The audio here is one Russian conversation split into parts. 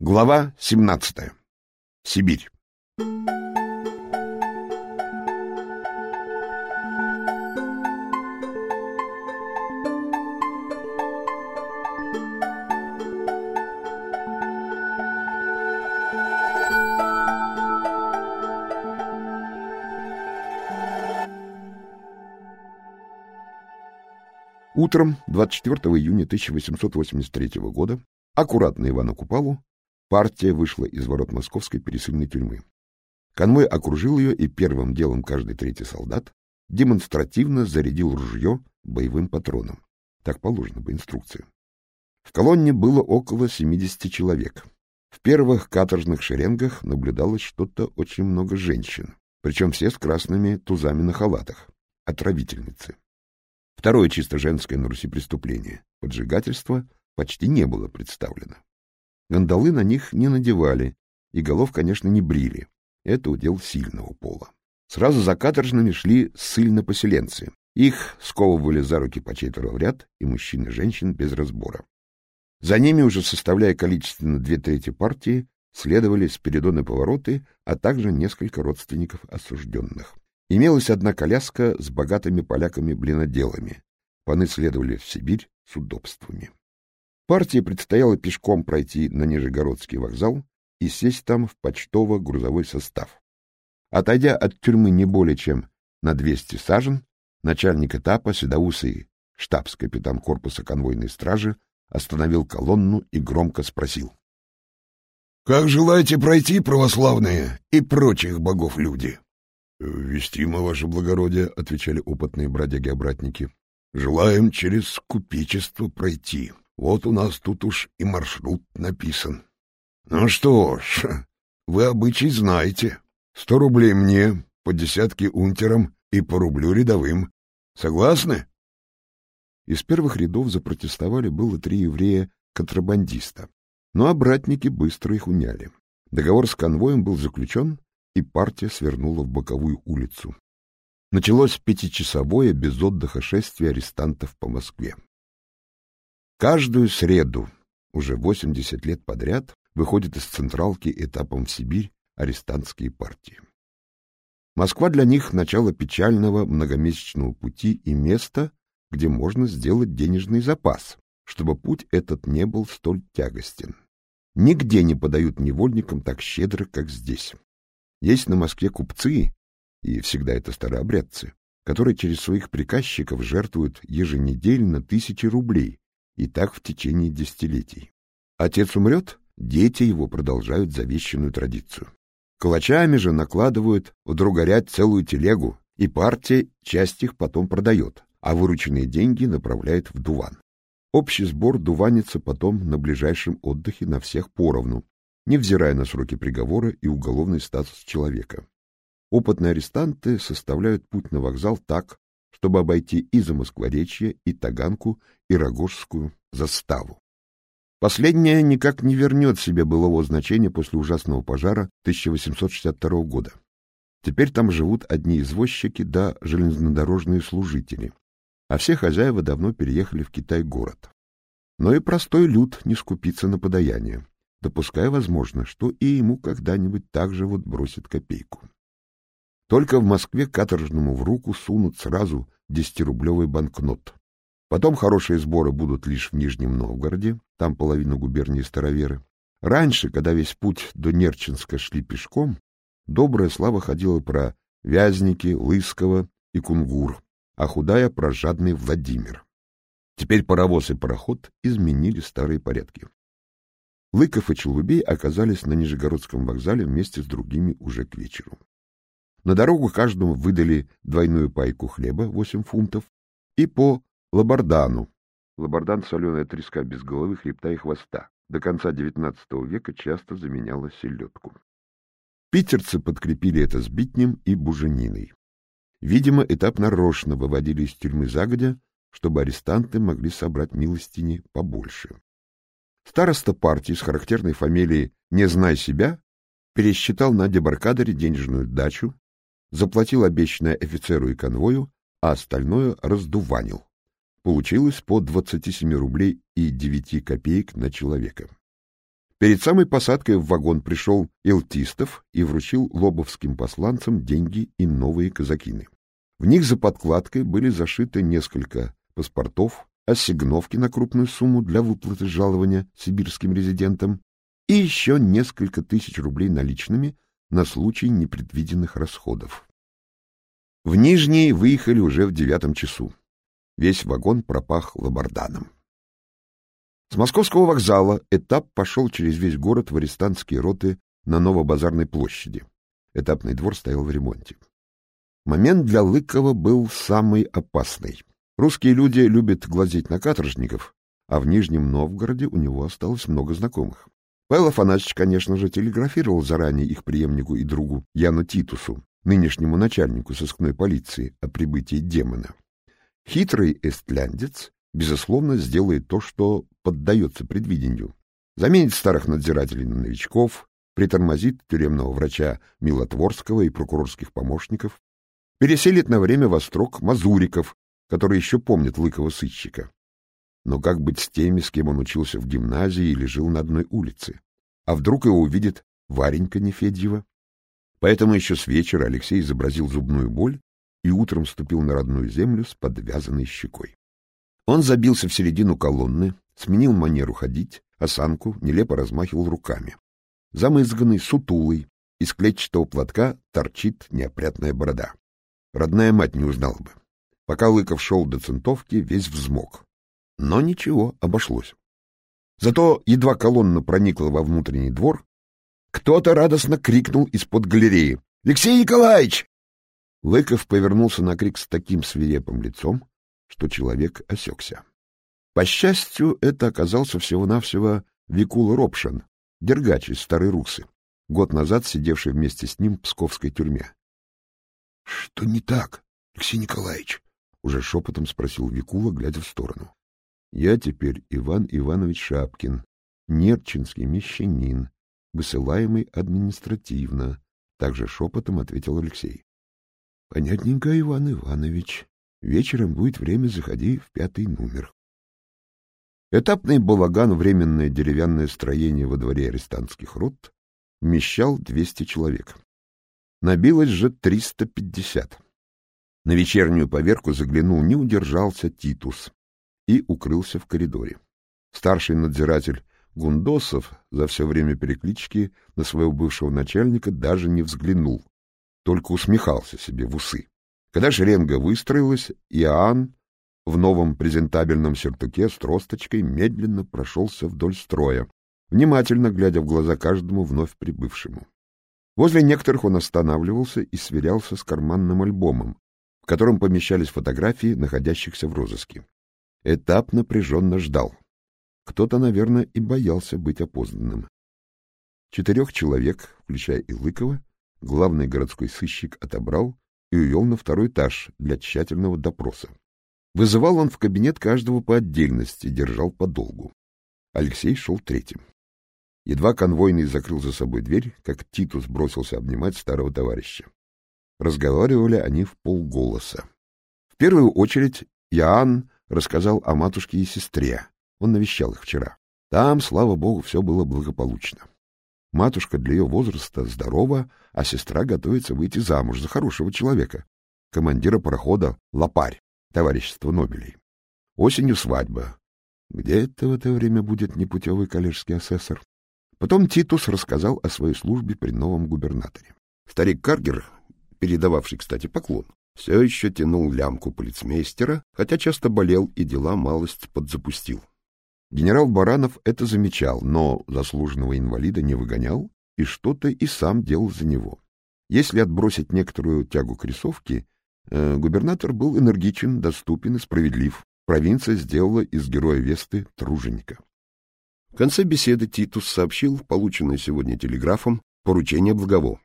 Глава 17. Сибирь. Утром 24 июня 1883 года аккуратно Ивану Купалу партия вышла из ворот московской пересыльной тюрьмы. Конвой окружил ее, и первым делом каждый третий солдат демонстративно зарядил ружье боевым патроном. Так положено по инструкции. В колонне было около 70 человек. В первых каторжных шеренгах наблюдалось что-то очень много женщин, причем все с красными тузами на халатах, отравительницы. Второе чисто женское на Руси преступление — поджигательство — почти не было представлено. Гандалы на них не надевали, и голов, конечно, не брили. Это удел сильного пола. Сразу за каторжными шли ссыльно-поселенцы. Их сковывали за руки по четверо в ряд, и мужчин и женщин без разбора. За ними, уже составляя количественно две трети партии, следовали спиридоны повороты, а также несколько родственников осужденных. Имелась одна коляска с богатыми поляками-блиноделами. Паны следовали в Сибирь с удобствами. Партии предстояло пешком пройти на Нижегородский вокзал и сесть там в почтово-грузовой состав. Отойдя от тюрьмы не более чем на 200 сажен, начальник этапа, седоусый штабс-капитан корпуса конвойной стражи, остановил колонну и громко спросил. — Как желаете пройти, православные и прочих богов люди? — Вестимо, ваше благородие, — отвечали опытные бродяги-обратники. — Желаем через купечество пройти. Вот у нас тут уж и маршрут написан. — Ну что ж, вы обычай знаете. Сто рублей мне, по десятке унтерам и по рублю рядовым. Согласны? Из первых рядов запротестовали было три еврея-контрабандиста, но обратники быстро их уняли. Договор с конвоем был заключен, и партия свернула в боковую улицу. Началось пятичасовое без отдыха шествие арестантов по Москве. Каждую среду, уже 80 лет подряд, выходят из Централки этапом в Сибирь арестантские партии. Москва для них — начало печального многомесячного пути и место, где можно сделать денежный запас, чтобы путь этот не был столь тягостен. Нигде не подают невольникам так щедро, как здесь. Есть на Москве купцы, и всегда это старообрядцы, которые через своих приказчиков жертвуют еженедельно тысячи рублей, и так в течение десятилетий. Отец умрет, дети его продолжают завещанную традицию. Калачами же накладывают в другоряд целую телегу, и партия часть их потом продает, а вырученные деньги направляет в дуван. Общий сбор дуванится потом на ближайшем отдыхе на всех поровну, невзирая на сроки приговора и уголовный статус человека. Опытные арестанты составляют путь на вокзал так, чтобы обойти и Замоскворечье, и Таганку, и Рогожскую заставу. Последняя никак не вернет себе былого значения после ужасного пожара 1862 года. Теперь там живут одни извозчики да железнодорожные служители, а все хозяева давно переехали в Китай-город. Но и простой люд не скупится на подаяние допуская, возможно, что и ему когда-нибудь так же вот бросит копейку. Только в Москве каторжному в руку сунут сразу десятирублевый банкнот. Потом хорошие сборы будут лишь в Нижнем Новгороде, там половина губернии староверы. Раньше, когда весь путь до Нерчинска шли пешком, добрая слава ходила про Вязники, Лысково и Кунгур, а худая про жадный Владимир. Теперь паровоз и пароход изменили старые порядки. Лыков и Челубей оказались на Нижегородском вокзале вместе с другими уже к вечеру. На дорогу каждому выдали двойную пайку хлеба, 8 фунтов, и по лабардану. Лабардан — соленая треска без головы, хребта и хвоста. До конца XIX века часто заменяла селедку. Питерцы подкрепили это сбитнем и бужениной. Видимо, этап нарочно выводили из тюрьмы загодя, чтобы арестанты могли собрать милостини побольше. Староста партии с характерной фамилией «Не знай себя» пересчитал на дебаркадере денежную дачу, заплатил обещанное офицеру и конвою, а остальное раздуванил. Получилось по 27 рублей и 9 копеек на человека. Перед самой посадкой в вагон пришел Илтистов и вручил лобовским посланцам деньги и новые казакины. В них за подкладкой были зашиты несколько паспортов, ассигновки на крупную сумму для выплаты жалования сибирским резидентам и еще несколько тысяч рублей наличными на случай непредвиденных расходов. В Нижний выехали уже в девятом часу. Весь вагон пропах лабарданом. С московского вокзала этап пошел через весь город в арестантские роты на Новобазарной площади. Этапный двор стоял в ремонте. Момент для Лыкова был самый опасный. Русские люди любят глазеть на каторжников, а в Нижнем Новгороде у него осталось много знакомых. Павел Афанасьевич, конечно же, телеграфировал заранее их преемнику и другу Яну Титусу, нынешнему начальнику сыскной полиции, о прибытии демона. Хитрый эстляндец безусловно, сделает то, что поддается предвидению. Заменит старых надзирателей на новичков, притормозит тюремного врача Милотворского и прокурорских помощников, переселит на время во строк мазуриков, которые еще помнят лыкого сыщика. Но как быть с теми, с кем он учился в гимназии или жил на одной улице? А вдруг его увидит Варенька Нефедьева? Поэтому еще с вечера Алексей изобразил зубную боль и утром ступил на родную землю с подвязанной щекой. Он забился в середину колонны, сменил манеру ходить, осанку, нелепо размахивал руками. Замызганный, сутулый, из клетчатого платка торчит неопрятная борода. Родная мать не узнала бы. Пока Лыков шел до центовки, весь взмок. Но ничего, обошлось. Зато едва колонна проникла во внутренний двор, кто-то радостно крикнул из-под галереи. «Алексей Николаевич!» Лыков повернулся на крик с таким свирепым лицом, что человек осекся. По счастью, это оказался всего-навсего Викула Ропшин, дергач из Старой Русы, год назад сидевший вместе с ним в псковской тюрьме. — Что не так, Алексей Николаевич? — уже шепотом спросил Викула, глядя в сторону. — Я теперь Иван Иванович Шапкин, нерчинский мещанин, высылаемый административно, — также шепотом ответил Алексей. — Понятненько, Иван Иванович, Вечером будет время, заходи в пятый номер. Этапный балаган, временное деревянное строение во дворе арестантских рот, вмещал 200 человек. Набилось же 350. На вечернюю поверку заглянул, не удержался Титус и укрылся в коридоре. Старший надзиратель Гундосов за все время переклички на своего бывшего начальника даже не взглянул, только усмехался себе в усы. Когда шеренга выстроилась, Иоанн в новом презентабельном сюртуке с тросточкой медленно прошелся вдоль строя, внимательно глядя в глаза каждому вновь прибывшему. Возле некоторых он останавливался и сверялся с карманным альбомом, в котором помещались фотографии, находящихся в розыске. Этап напряженно ждал. Кто-то, наверное, и боялся быть опознанным. Четырех человек, включая Илыкова, главный городской сыщик отобрал и увел на второй этаж для тщательного допроса. Вызывал он в кабинет каждого по отдельности, держал подолгу. Алексей шел третьим. Едва конвойный закрыл за собой дверь, как Титус бросился обнимать старого товарища. Разговаривали они в полголоса. В первую очередь Иоанн рассказал о матушке и сестре. Он навещал их вчера. Там, слава богу, все было благополучно. Матушка для ее возраста здорова, а сестра готовится выйти замуж за хорошего человека, командира парохода «Лопарь», товарищество Нобелей. Осенью свадьба. Где это в это время будет непутевый коллежский асессор? Потом Титус рассказал о своей службе при новом губернаторе. Старик Каргер, передававший, кстати, поклон, все еще тянул лямку полицмейстера, хотя часто болел и дела малость подзапустил. Генерал Баранов это замечал, но заслуженного инвалида не выгонял и что-то и сам делал за него. Если отбросить некоторую тягу к рисовке, э, губернатор был энергичен, доступен и справедлив. Провинция сделала из героя Весты труженика. В конце беседы Титус сообщил полученное сегодня телеграфом поручение Благово.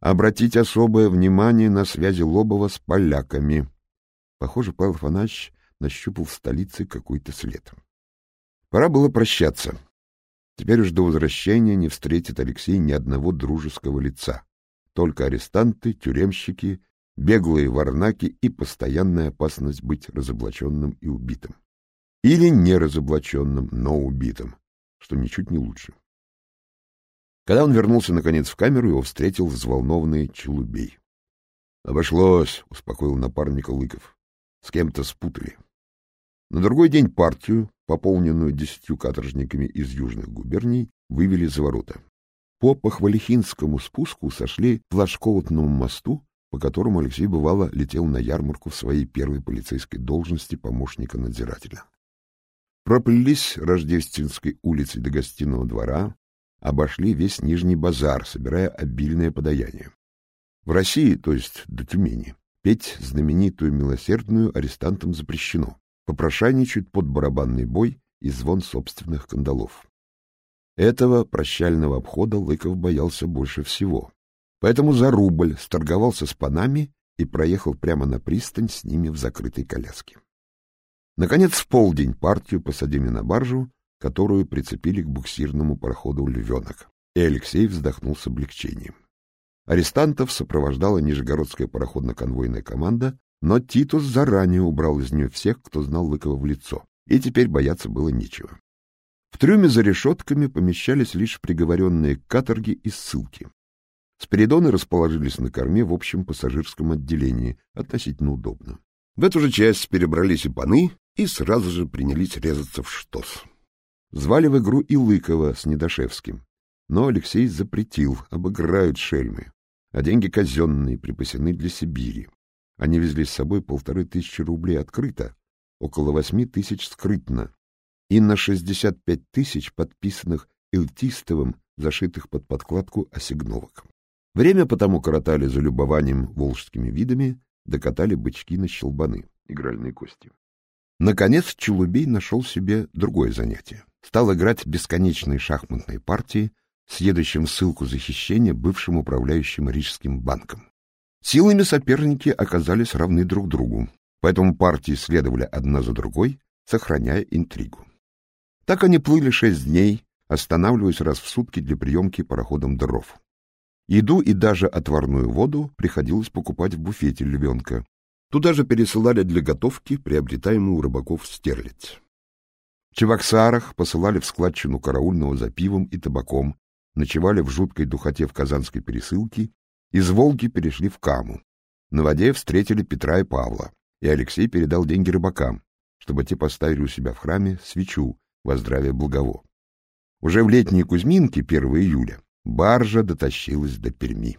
Обратить особое внимание на связи Лобова с поляками. Похоже, Павел Афанасьевич нащупал в столице какой-то след. Пора было прощаться. Теперь уж до возвращения не встретит Алексей ни одного дружеского лица. Только арестанты, тюремщики, беглые варнаки и постоянная опасность быть разоблаченным и убитым. Или не разоблаченным, но убитым, что ничуть не лучше. Когда он вернулся, наконец, в камеру, его встретил взволнованный Челубей. — Обошлось, — успокоил напарника Лыков. — С кем-то спутали. На другой день партию, пополненную десятью каторжниками из южных губерний, вывели за ворота. По Похвалихинскому спуску сошли к Плашковотному мосту, по которому Алексей бывало летел на ярмарку в своей первой полицейской должности помощника надзирателя. Проплелись Рождественской улицей до гостиного двора, обошли весь Нижний базар, собирая обильное подаяние. В России, то есть до Тюмени, петь знаменитую милосердную арестантам запрещено попрошайничают под барабанный бой и звон собственных кандалов. Этого прощального обхода Лыков боялся больше всего. Поэтому за рубль сторговался с панами и проехал прямо на пристань с ними в закрытой коляске. Наконец, в полдень партию посадили на баржу, которую прицепили к буксирному пароходу «Львенок», и Алексей вздохнул с облегчением. Арестантов сопровождала Нижегородская пароходно-конвойная команда, но Титус заранее убрал из нее всех, кто знал Лыкова в лицо, и теперь бояться было нечего. В трюме за решетками помещались лишь приговоренные к каторге и ссылки. Спиридоны расположились на корме в общем пассажирском отделении, относительно удобно. В эту же часть перебрались и паны, и сразу же принялись резаться в штос. Звали в игру и Лыкова с Недошевским, но Алексей запретил, обыграют шельмы, а деньги казенные припасены для Сибири. Они везли с собой полторы тысячи рублей открыто, около восьми тысяч скрытно, и на шестьдесят пять тысяч подписанных Илтистовым, зашитых под подкладку осигновок. Время потому коротали за любованием волжскими видами, докатали бычки на щелбаны, игральные кости. Наконец Челубей нашел себе другое занятие. Стал играть бесконечные шахматные партии с едущим ссылку захищения бывшим управляющим Рижским банком. Силами соперники оказались равны друг другу, поэтому партии следовали одна за другой, сохраняя интригу. Так они плыли шесть дней, останавливаясь раз в сутки для приемки пароходом дров. Еду и даже отварную воду приходилось покупать в буфете львенка. Туда же пересылали для готовки приобретаемую у рыбаков стерлядь. В Чеваксарах посылали в складчину караульного за пивом и табаком, ночевали в жуткой духоте в казанской пересылке из Волги перешли в Каму. На воде встретили Петра и Павла, и Алексей передал деньги рыбакам, чтобы те поставили у себя в храме свечу во здравие Благово. Уже в летние Кузьминки, 1 июля, баржа дотащилась до Перми.